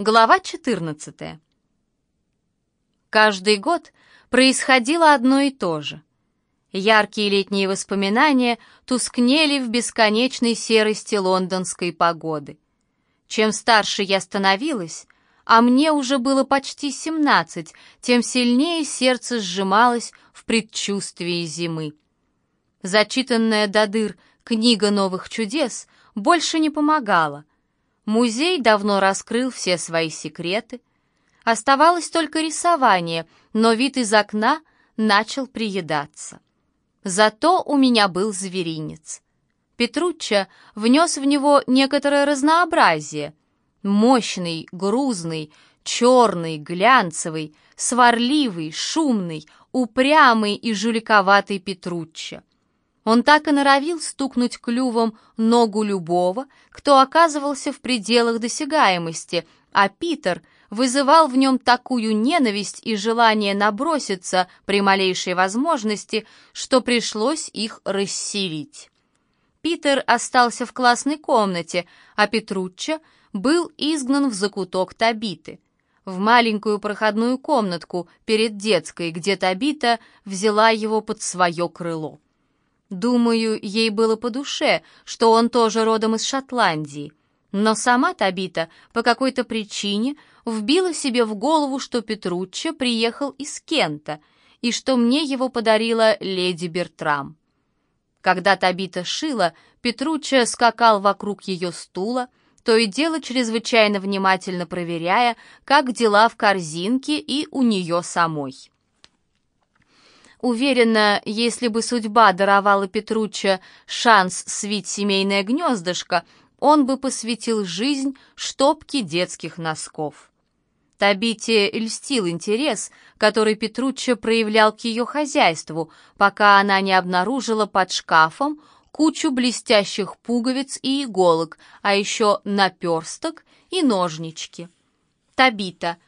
Глава 14. Каждый год происходило одно и то же. Яркие летние воспоминания тускнели в бесконечной серости лондонской погоды. Чем старше я становилась, а мне уже было почти семнадцать, тем сильнее сердце сжималось в предчувствии зимы. Зачитанная до дыр книга новых чудес больше не помогала, Музей давно раскрыл все свои секреты. Оставалось только рисование, но вид из окна начал приедаться. Зато у меня был зверинец. Петручча внес в него некоторое разнообразие. Мощный, грузный, черный, глянцевый, сварливый, шумный, упрямый и жуликоватый Петручча. Он так и норовил стукнуть клювом ногу любого, кто оказывался в пределах досягаемости, а Питер вызывал в нем такую ненависть и желание наброситься при малейшей возможности, что пришлось их расселить. Питер остался в классной комнате, а Петручча был изгнан в закуток Табиты, в маленькую проходную комнатку перед детской, где Табита взяла его под свое крыло. Думаю, ей было по душе, что он тоже родом из Шотландии. Но сама Табита по какой-то причине вбила себе в голову, что Петруччо приехал из Кента и что мне его подарила леди Бертрам. Когда Табита шила, Петруччо скакал вокруг ее стула, то и дело чрезвычайно внимательно проверяя, как дела в корзинке и у нее самой. Уверена, если бы судьба даровала Петруччо шанс свить семейное гнездышко, он бы посвятил жизнь штопке детских носков. Табите льстил интерес, который Петруччо проявлял к ее хозяйству, пока она не обнаружила под шкафом кучу блестящих пуговиц и иголок, а еще наперсток и ножнички. Табита —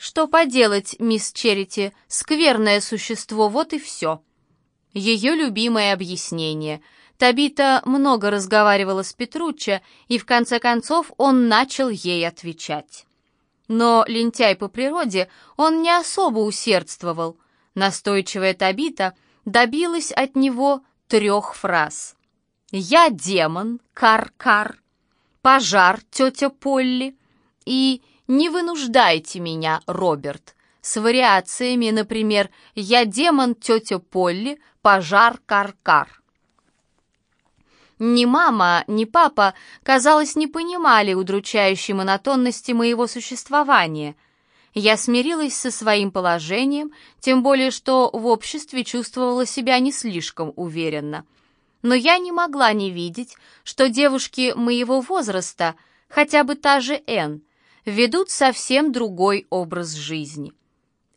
что поделать, мисс Черити, скверное существо, вот и все. Ее любимое объяснение. Табита много разговаривала с Петруччо, и в конце концов он начал ей отвечать. Но лентяй по природе он не особо усердствовал. Настойчивая Табита добилась от него трех фраз. «Я демон, кар-кар», «Пожар, тетя Полли» и «Не вынуждайте меня, Роберт», с вариациями, например, «Я демон, тетя Полли, пожар, кар-кар». Ни мама, ни папа, казалось, не понимали удручающей монотонности моего существования. Я смирилась со своим положением, тем более что в обществе чувствовала себя не слишком уверенно. Но я не могла не видеть, что девушки моего возраста, хотя бы та же Энн, ведут совсем другой образ жизни.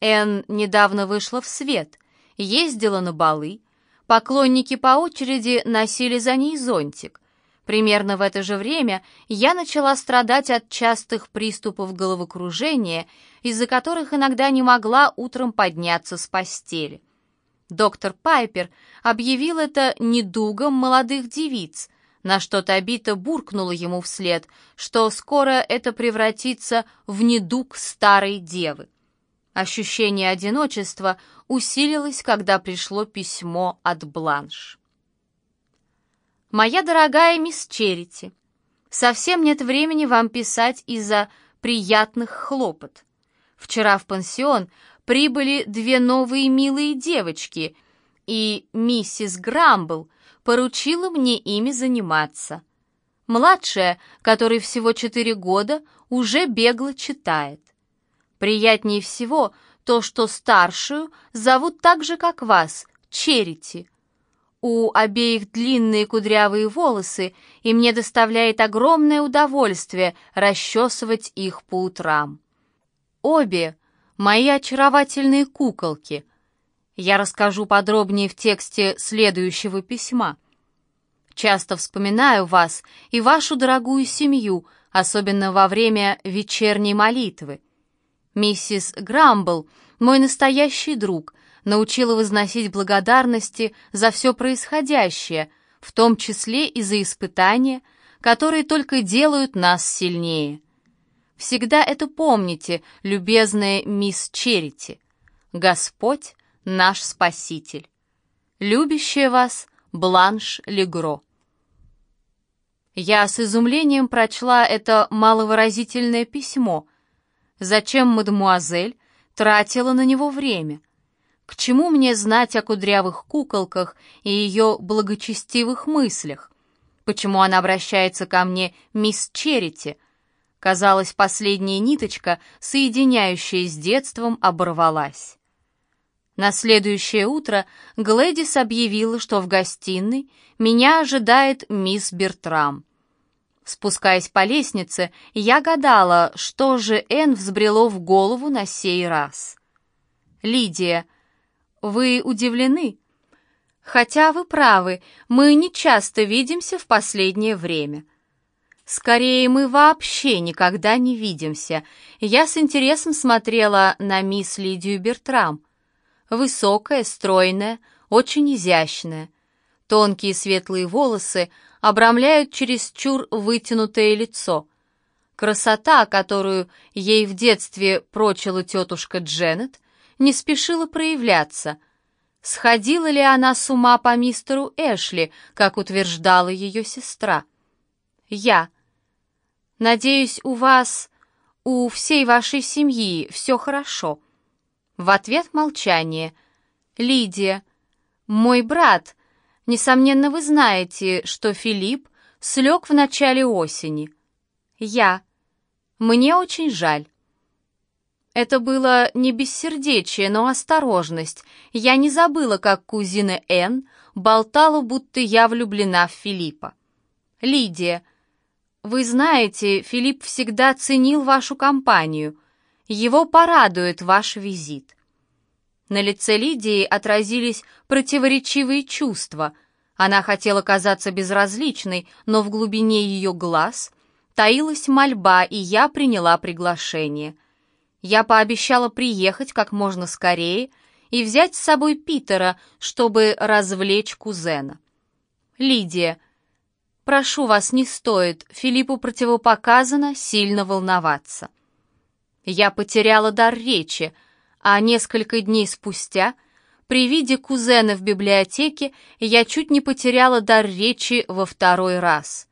Энн недавно вышла в свет, ездила на балы, поклонники по очереди носили за ней зонтик. Примерно в это же время я начала страдать от частых приступов головокружения, из-за которых иногда не могла утром подняться с постели. Доктор Пайпер объявил это недугом молодых девиц, на что Табита буркнула ему вслед, что скоро это превратится в недуг старой девы. Ощущение одиночества усилилось, когда пришло письмо от Бланш. «Моя дорогая мисс Черити, совсем нет времени вам писать из-за приятных хлопот. Вчера в пансион прибыли две новые милые девочки, и миссис Грамбл поручила мне ими заниматься. Младшая, которой всего четыре года, уже бегло читает. Приятнее всего то, что старшую зовут так же, как вас, Черити. У обеих длинные кудрявые волосы, и мне доставляет огромное удовольствие расчесывать их по утрам. Обе — мои очаровательные куколки — я расскажу подробнее в тексте следующего письма. Часто вспоминаю вас и вашу дорогую семью, особенно во время вечерней молитвы. Миссис Грамбл, мой настоящий друг, научила возносить благодарности за все происходящее, в том числе и за испытания, которые только делают нас сильнее. Всегда это помните, любезная мисс Черити. Господь наш Спаситель. Любящая вас Бланш Легро. Я с изумлением прочла это маловыразительное письмо. Зачем мадемуазель тратила на него время? К чему мне знать о кудрявых куколках и ее благочестивых мыслях? Почему она обращается ко мне мисс Черити? Казалось, последняя ниточка, соединяющая с детством, оборвалась. На следующее утро Глэдис объявила, что в гостиной меня ожидает мисс Бертрам. Спускаясь по лестнице, я гадала, что же Энн взбрело в голову на сей раз. «Лидия, вы удивлены?» «Хотя вы правы, мы не часто видимся в последнее время». «Скорее, мы вообще никогда не видимся. Я с интересом смотрела на мисс Лидию Бертрам. Высокая, стройная, очень изящная. Тонкие светлые волосы обрамляют чересчур вытянутое лицо. Красота, которую ей в детстве прочила тетушка Дженнет, не спешила проявляться. Сходила ли она с ума по мистеру Эшли, как утверждала ее сестра? Я. Надеюсь, у вас, у всей вашей семьи все хорошо. В ответ молчание. Лидия. Мой брат. Несомненно, вы знаете, что Филипп слег в начале осени. Я. Мне очень жаль. Это было не бессердечие, но осторожность. Я не забыла, как кузина Энн болтала, будто я влюблена в Филиппа. Лидия. Вы знаете, Филипп всегда ценил вашу компанию. Его порадует ваш визит». На лице Лидии отразились противоречивые чувства. Она хотела казаться безразличной, но в глубине ее глаз таилась мольба, и я приняла приглашение. Я пообещала приехать как можно скорее и взять с собой Питера, чтобы развлечь кузена. «Лидия, прошу вас, не стоит, Филиппу противопоказано сильно волноваться». Я потеряла дар речи, а несколько дней спустя, при виде кузена в библиотеке, я чуть не потеряла дар речи во второй раз.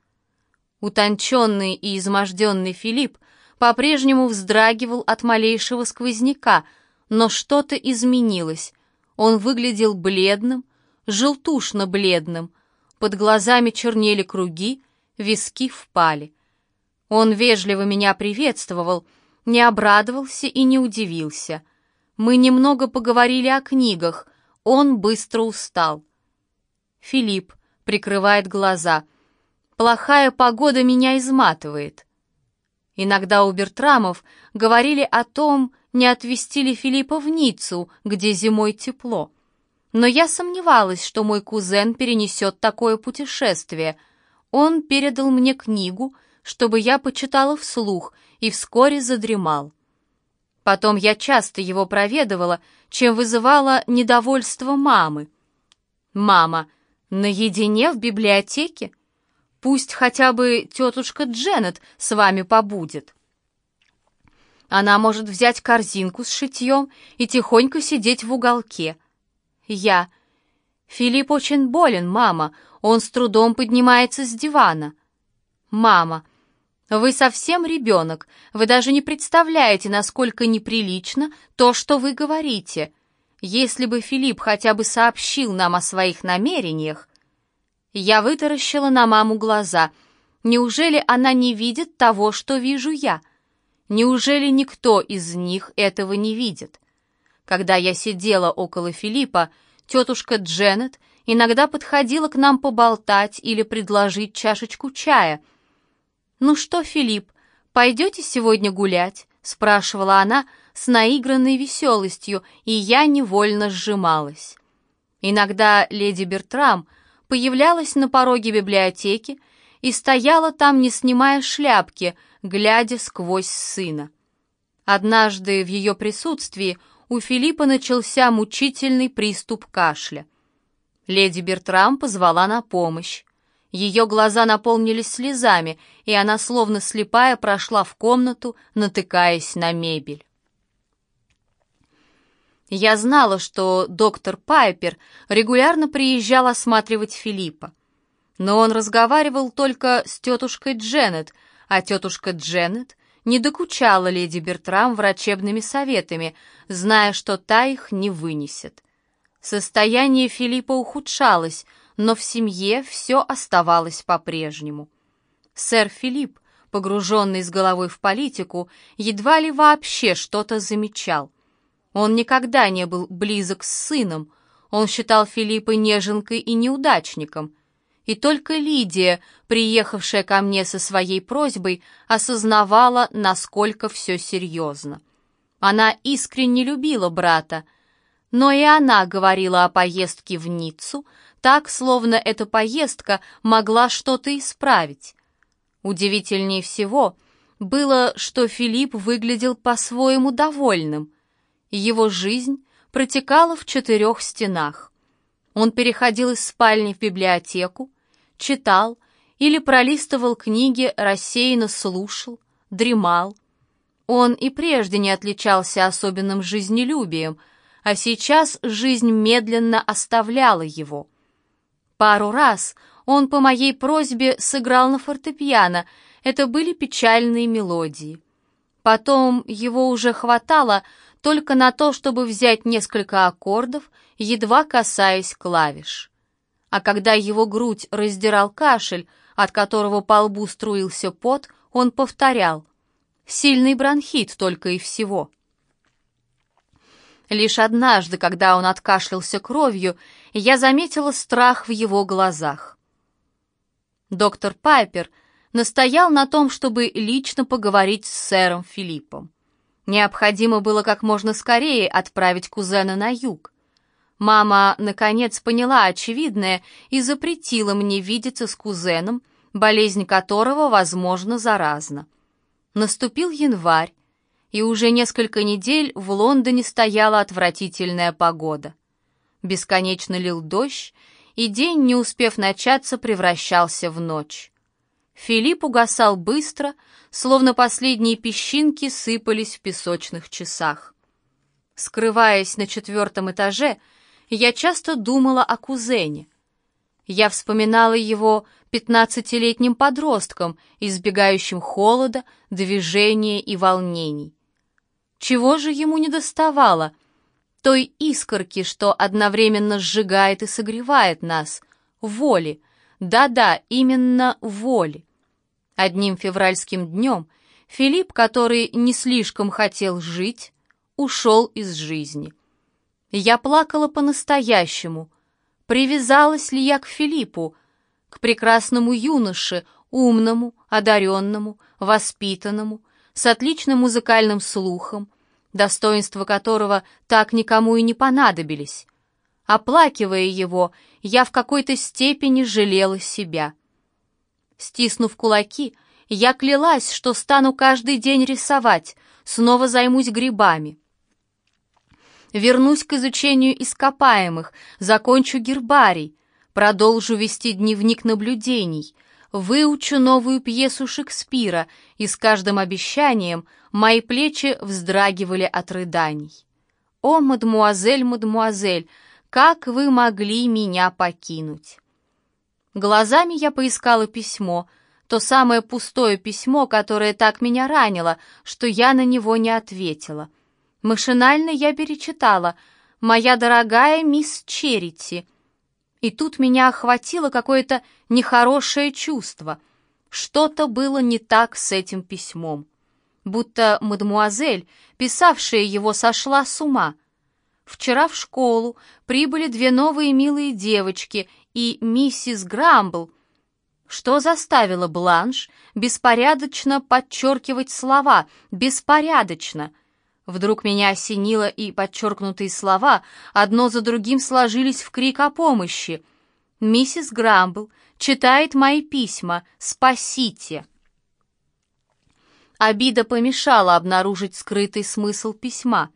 Утонченный и изможденный Филипп по-прежнему вздрагивал от малейшего сквозняка, но что-то изменилось. Он выглядел бледным, желтушно-бледным, под глазами чернели круги, виски впали. Он вежливо меня приветствовал — не обрадовался и не удивился. Мы немного поговорили о книгах, он быстро устал. Филипп прикрывает глаза. «Плохая погода меня изматывает». Иногда у Бертрамов говорили о том, не отвезти ли Филиппа в Ниццу, где зимой тепло. Но я сомневалась, что мой кузен перенесет такое путешествие. Он передал мне книгу, чтобы я почитала вслух, и вскоре задремал. Потом я часто его проведывала, чем вызывала недовольство мамы. «Мама, наедине в библиотеке? Пусть хотя бы тетушка Дженнет с вами побудет». Она может взять корзинку с шитьем и тихонько сидеть в уголке. Я. Филипп очень болен, мама. Он с трудом поднимается с дивана. Мама. Вы совсем ребенок, вы даже не представляете, насколько неприлично то, что вы говорите. Если бы Филипп хотя бы сообщил нам о своих намерениях... Я вытаращила на маму глаза. Неужели она не видит того, что вижу я? Неужели никто из них этого не видит? Когда я сидела около Филиппа, тетушка Дженнет иногда подходила к нам поболтать или предложить чашечку чая — «Ну что, Филипп, пойдете сегодня гулять?» — спрашивала она с наигранной веселостью, и я невольно сжималась. Иногда леди Бертрам появлялась на пороге библиотеки и стояла там, не снимая шляпки, глядя сквозь сына. Однажды в ее присутствии у Филиппа начался мучительный приступ кашля. Леди Бертрам позвала на помощь. Ее глаза наполнились слезами, и она, словно слепая, прошла в комнату, натыкаясь на мебель. Я знала, что доктор Пайпер регулярно приезжал осматривать Филиппа. Но он разговаривал только с тетушкой Дженнет, а тетушка Дженнет не докучала леди Бертрам врачебными советами, зная, что та их не вынесет. Состояние Филиппа ухудшалось, но в семье все оставалось по-прежнему. Сэр Филипп, погруженный с головой в политику, едва ли вообще что-то замечал. Он никогда не был близок с сыном, он считал Филиппа неженкой и неудачником. И только Лидия, приехавшая ко мне со своей просьбой, осознавала, насколько все серьезно. Она искренне любила брата, но и она говорила о поездке в Ниццу, так, словно эта поездка могла что-то исправить. Удивительнее всего было, что Филипп выглядел по-своему довольным. Его жизнь протекала в четырех стенах. Он переходил из спальни в библиотеку, читал или пролистывал книги, рассеянно слушал, дремал. Он и прежде не отличался особенным жизнелюбием, а сейчас жизнь медленно оставляла его. Пару раз он по моей просьбе сыграл на фортепиано, это были печальные мелодии. Потом его уже хватало только на то, чтобы взять несколько аккордов, едва касаясь клавиш. А когда его грудь раздирал кашель, от которого по лбу струился пот, он повторял «Сильный бронхит только и всего». Лишь однажды, когда он откашлялся кровью, я заметила страх в его глазах. Доктор Пайпер настоял на том, чтобы лично поговорить с сэром Филиппом. Необходимо было как можно скорее отправить кузена на юг. Мама, наконец, поняла очевидное и запретила мне видеться с кузеном, болезнь которого, возможно, заразна. Наступил январь, и уже несколько недель в Лондоне стояла отвратительная погода. Бесконечно лил дождь, и день, не успев начаться, превращался в ночь. Филипп угасал быстро, словно последние песчинки сыпались в песочных часах. Скрываясь на четвертом этаже, я часто думала о кузене. Я вспоминала его пятнадцатилетним подростком, избегающим холода, движения и волнений. Чего же ему не доставало? Той искорки, что одновременно сжигает и согревает нас. Воли. Да-да, именно воли. Одним февральским днем Филипп, который не слишком хотел жить, ушел из жизни. Я плакала по-настоящему. Привязалась ли я к Филиппу, к прекрасному юноше, умному, одаренному, воспитанному, с отличным музыкальным слухом, достоинства которого так никому и не понадобились. Оплакивая его, я в какой-то степени жалела себя. Стиснув кулаки, я клялась, что стану каждый день рисовать, снова займусь грибами. Вернусь к изучению ископаемых, закончу гербарий, продолжу вести дневник наблюдений — выучу новую пьесу Шекспира, и с каждым обещанием мои плечи вздрагивали от рыданий. «О, мадмуазель, мадмуазель, как вы могли меня покинуть?» Глазами я поискала письмо, то самое пустое письмо, которое так меня ранило, что я на него не ответила. Машинально я перечитала «Моя дорогая мисс Черити», и тут меня охватило какое-то нехорошее чувство. Что-то было не так с этим письмом. Будто мадмуазель, писавшая его, сошла с ума. Вчера в школу прибыли две новые милые девочки и миссис Грамбл. Что заставило Бланш беспорядочно подчеркивать слова «беспорядочно»? Вдруг меня осенило, и подчеркнутые слова одно за другим сложились в крик о помощи. «Миссис Грамбл читает мои письма. Спасите!» Обида помешала обнаружить скрытый смысл письма.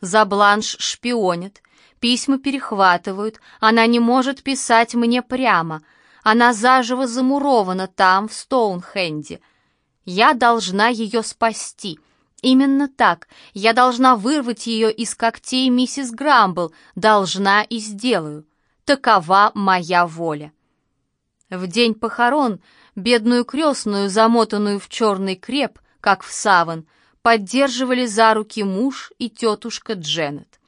За бланш шпионят, письма перехватывают, она не может писать мне прямо. Она заживо замурована там, в Стоунхенде. Я должна ее спасти. Именно так. Я должна вырвать ее из когтей миссис Грамбл. Должна и сделаю. Такова моя воля. В день похорон бедную крестную, замотанную в черный креп, как в саван, поддерживали за руки муж и тетушка Дженнет.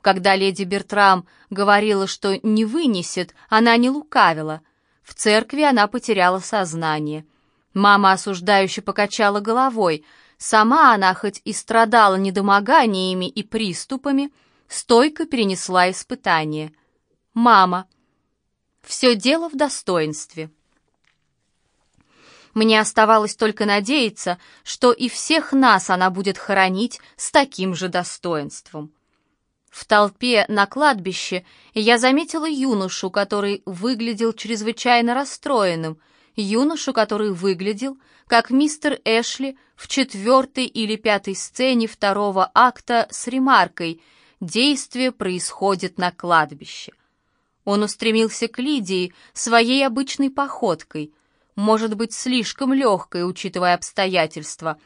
Когда леди Бертрам говорила, что не вынесет, она не лукавила. В церкви она потеряла сознание. Мама осуждающе покачала головой. Сама она, хоть и страдала недомоганиями и приступами, стойко перенесла испытание. «Мама!» Все дело в достоинстве. Мне оставалось только надеяться, что и всех нас она будет хоронить с таким же достоинством. В толпе на кладбище я заметила юношу, который выглядел чрезвычайно расстроенным, юношу, который выглядел, как мистер Эшли в четвертой или пятой сцене второго акта с ремаркой «Действие происходит на кладбище». Он устремился к Лидии своей обычной походкой — может быть слишком легкой, учитывая обстоятельства.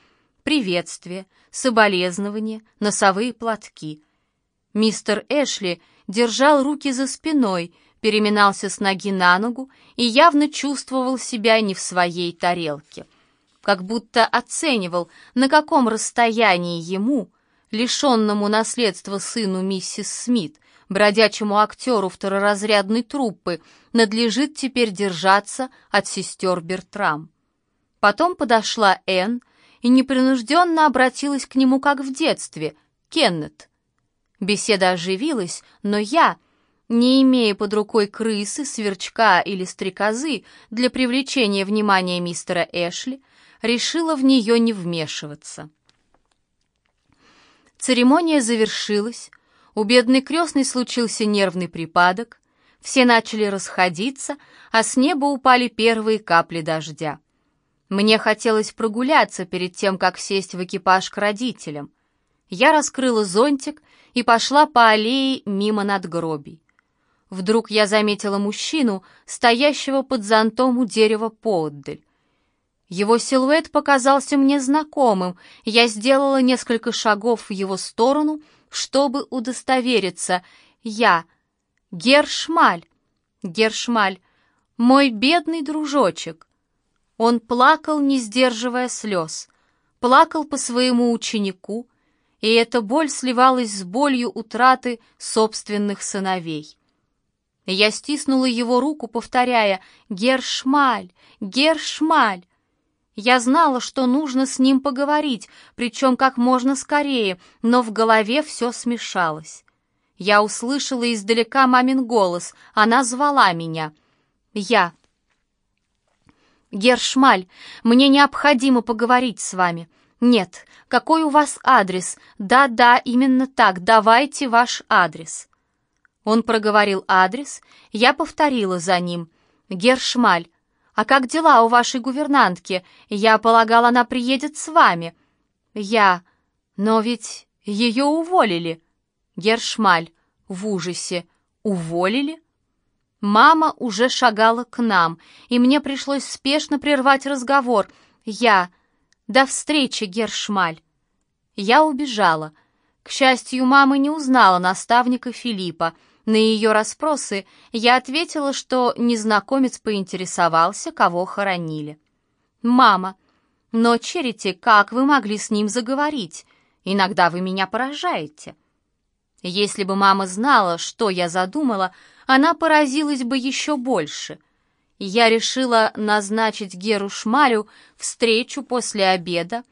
Приветствие, соболезнования, носовые платки. Мистер Эшли держал руки за спиной, переминался с ноги на ногу и явно чувствовал себя не в своей тарелке. Как будто оценивал, на каком расстоянии ему, лишенному наследства сыну миссис Смит, бродячему актеру второразрядной труппы надлежит теперь держаться от сестер Бертрам. Потом подошла Энн и непринужденно обратилась к нему, как в детстве, Кеннет. Беседа оживилась, но я, не имея под рукой крысы, сверчка или стрекозы для привлечения внимания мистера Эшли, решила в нее не вмешиваться. Церемония завершилась, у бедной крестной случился нервный припадок, все начали расходиться, а с неба упали первые капли дождя. Мне хотелось прогуляться перед тем, как сесть в экипаж к родителям. Я раскрыла зонтик и пошла по аллее мимо надгробий. Вдруг я заметила мужчину, стоящего под зонтом у дерева поотдаль. Его силуэт показался мне знакомым, я сделала несколько шагов в его сторону — чтобы удостовериться. Я, Гершмаль, Гершмаль, мой бедный дружочек. Он плакал, не сдерживая слез, плакал по своему ученику, и эта боль сливалась с болью утраты собственных сыновей. Я стиснула его руку, повторяя «Гершмаль! Гершмаль!» Я знала, что нужно с ним поговорить, причем как можно скорее, но в голове все смешалось. Я услышала издалека мамин голос, она звала меня. Я. «Гершмаль, мне необходимо поговорить с вами». «Нет, какой у вас адрес? Да-да, именно так, давайте ваш адрес». Он проговорил адрес, я повторила за ним. «Гершмаль, «А как дела у вашей гувернантки? Я полагала, она приедет с вами». «Я... Но ведь ее уволили». Гершмаль в ужасе. «Уволили?» Мама уже шагала к нам, и мне пришлось спешно прервать разговор. Я... «До встречи, Гершмаль!» Я убежала. К счастью, мама не узнала наставника Филиппа — на ее расспросы я ответила, что незнакомец поинтересовался, кого хоронили. «Мама, но, Черити, как вы могли с ним заговорить? Иногда вы меня поражаете». Если бы мама знала, что я задумала, она поразилась бы еще больше. Я решила назначить Геру Шмалю встречу после обеда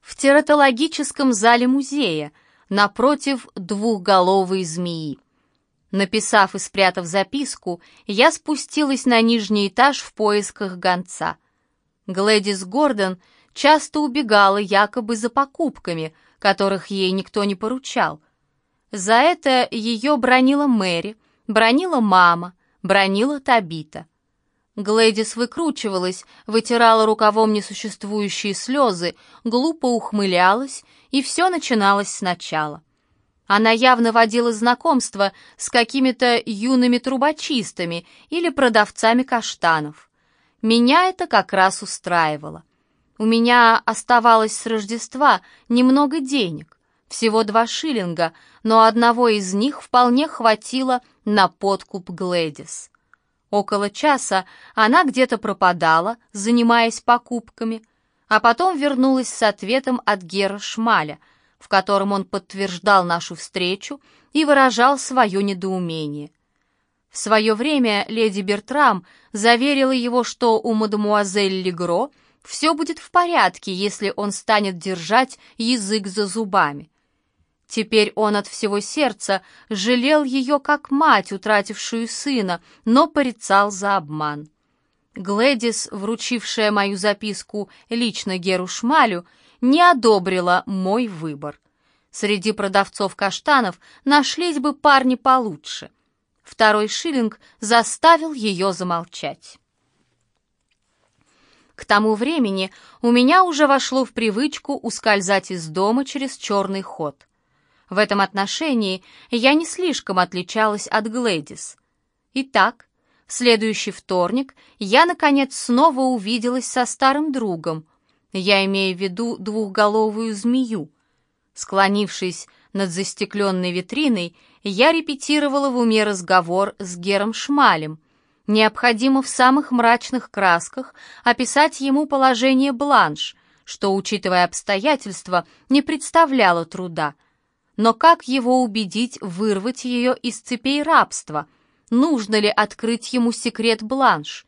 в тератологическом зале музея напротив двухголовой змеи. Написав и спрятав записку, я спустилась на нижний этаж в поисках гонца. Глэдис Гордон часто убегала якобы за покупками, которых ей никто не поручал. За это ее бронила Мэри, бронила мама, бронила Табита. Глэдис выкручивалась, вытирала рукавом несуществующие слезы, глупо ухмылялась, и все начиналось сначала. Она явно водила знакомство с какими-то юными трубочистами или продавцами каштанов. Меня это как раз устраивало. У меня оставалось с Рождества немного денег, всего два шиллинга, но одного из них вполне хватило на подкуп Глэдис. Около часа она где-то пропадала, занимаясь покупками, а потом вернулась с ответом от Гера Шмаля — в котором он подтверждал нашу встречу и выражал свое недоумение. В свое время леди Бертрам заверила его, что у мадемуазель Легро все будет в порядке, если он станет держать язык за зубами. Теперь он от всего сердца жалел ее как мать, утратившую сына, но порицал за обман. Глэдис, вручившая мою записку лично Геру Шмалю, не одобрила мой выбор. Среди продавцов каштанов нашлись бы парни получше. Второй шиллинг заставил ее замолчать. К тому времени у меня уже вошло в привычку ускользать из дома через черный ход. В этом отношении я не слишком отличалась от Глэдис. Итак, в следующий вторник я, наконец, снова увиделась со старым другом, я имею в виду двухголовую змею. Склонившись над застекленной витриной, я репетировала в уме разговор с Гером Шмалем. Необходимо в самых мрачных красках описать ему положение бланш, что, учитывая обстоятельства, не представляло труда. Но как его убедить вырвать ее из цепей рабства? Нужно ли открыть ему секрет бланш?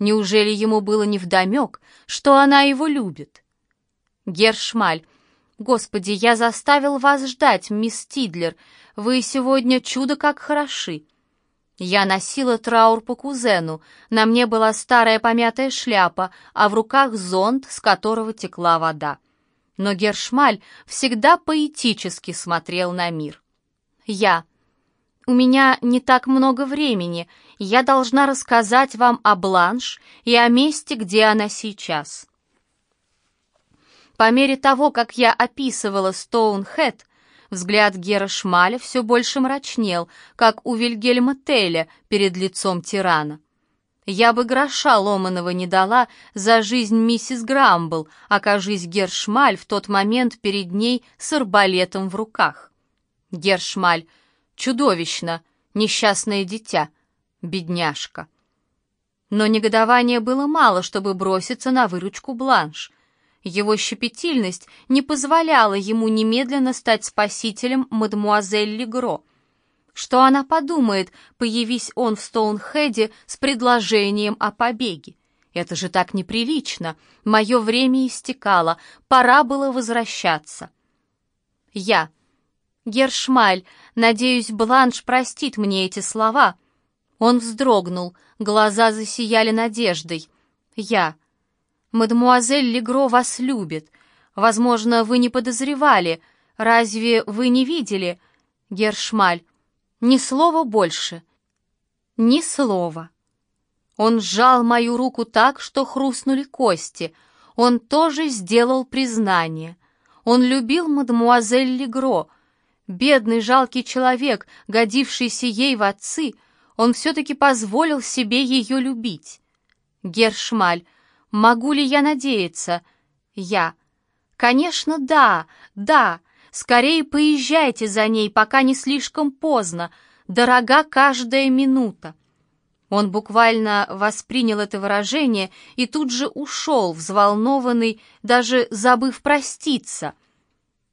Неужели ему было невдомек, что она его любит? Гершмаль, господи, я заставил вас ждать, мисс Тидлер. Вы сегодня чудо как хороши. Я носила траур по кузену, на мне была старая помятая шляпа, а в руках зонт, с которого текла вода. Но Гершмаль всегда поэтически смотрел на мир. Я. У меня не так много времени, я должна рассказать вам о Бланш и о месте, где она сейчас. По мере того, как я описывала Стоунхэт, взгляд Гера Шмаля все больше мрачнел, как у Вильгельма Теля перед лицом тирана. Я бы гроша ломаного не дала за жизнь миссис Грамбл, окажись Гершмаль в тот момент перед ней с арбалетом в руках. Гершмаль, чудовищно, несчастное дитя — бедняжка. Но негодования было мало, чтобы броситься на выручку Бланш. Его щепетильность не позволяла ему немедленно стать спасителем мадемуазель Легро. Что она подумает, появись он в Стоунхеде с предложением о побеге? Это же так неприлично. Мое время истекало, пора было возвращаться. Я. Гершмаль, надеюсь, Бланш простит мне эти слова — он вздрогнул, глаза засияли надеждой. «Я. Мадемуазель Легро вас любит. Возможно, вы не подозревали. Разве вы не видели?» Гершмаль. «Ни слова больше. Ни слова». Он сжал мою руку так, что хрустнули кости. Он тоже сделал признание. Он любил мадемуазель Легро. Бедный жалкий человек, годившийся ей в отцы — он все-таки позволил себе ее любить. Гершмаль, могу ли я надеяться? Я. Конечно, да, да. Скорее поезжайте за ней, пока не слишком поздно. Дорога каждая минута. Он буквально воспринял это выражение и тут же ушел, взволнованный, даже забыв проститься.